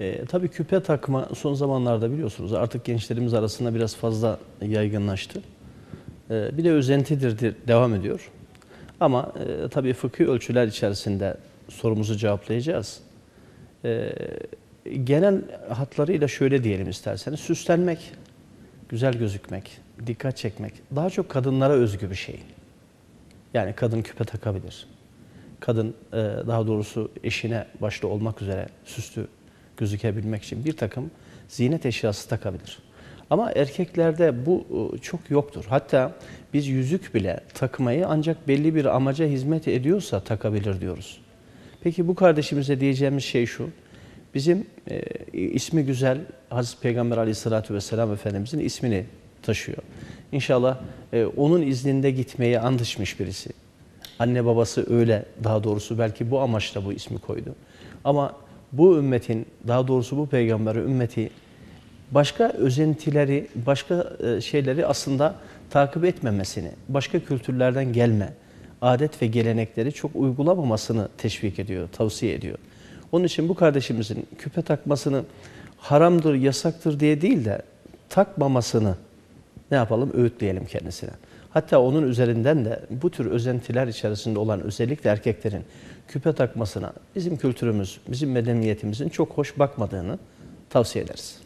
E, tabii küpe takma son zamanlarda biliyorsunuz artık gençlerimiz arasında biraz fazla yaygınlaştı. E, bir de özentidir de- devam ediyor. Ama e, tabii fıkhi ölçüler içerisinde sorumuzu cevaplayacağız. E, genel hatlarıyla şöyle diyelim isterseniz süslenmek, güzel gözükmek, dikkat çekmek daha çok kadınlara özgü bir şey. Yani kadın küpe takabilir. Kadın e, daha doğrusu eşine başta olmak üzere süslü gözükebilmek için bir takım ziynet eşyası takabilir. Ama erkeklerde bu e, çok yoktur. Hatta biz yüzük bile takmayı ancak belli bir amaca hizmet ediyorsa takabilir diyoruz. Peki bu kardeşimize diyeceğimiz şey şu. Bizim e, ismi güzel Hazreti Peygamber Aleyhisselatü Vesselam Efendimizin ismini taşıyor. İnşallah e, onun izninde gitmeye andışmış birisi. Anne babası öyle daha doğrusu belki bu amaçla bu ismi koydu. Ama bu ümmetin daha doğrusu bu peygamberi ümmeti başka özentileri, başka e, şeyleri aslında takip etmemesini, başka kültürlerden gelme, adet ve gelenekleri çok uygulamamasını teşvik ediyor, tavsiye ediyor. Onun için bu kardeşimizin küpe takmasını haramdır, yasaktır diye değil de takmamasını ne yapalım öğütleyelim kendisine. Hatta onun üzerinden de bu tür özentiler içerisinde olan özellikle erkeklerin küpe takmasına bizim kültürümüz, bizim medeniyetimizin çok hoş bakmadığını tavsiye ederiz.